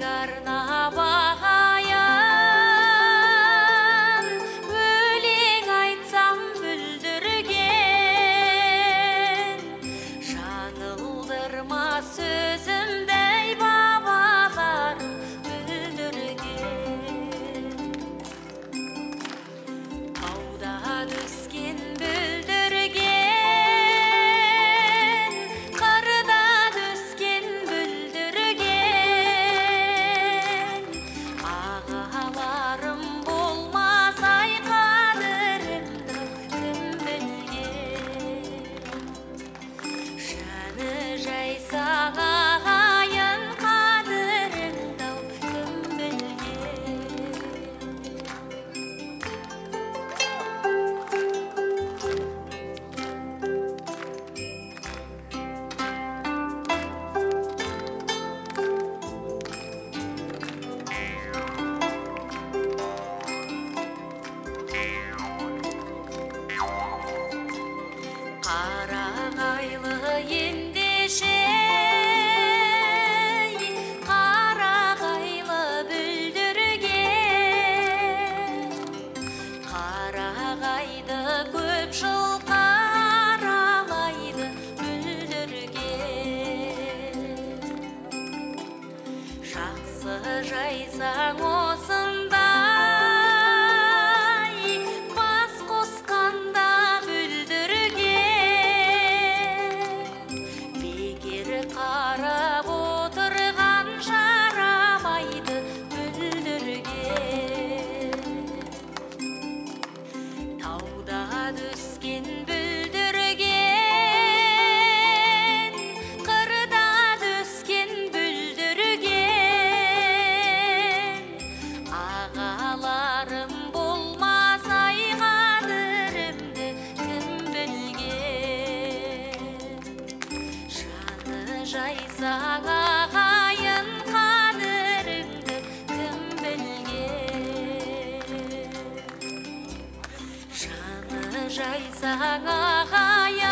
carnaval. 这一次我？жайсаң ағайын қадіріңді кім білген? Жаны жайсаң ағайын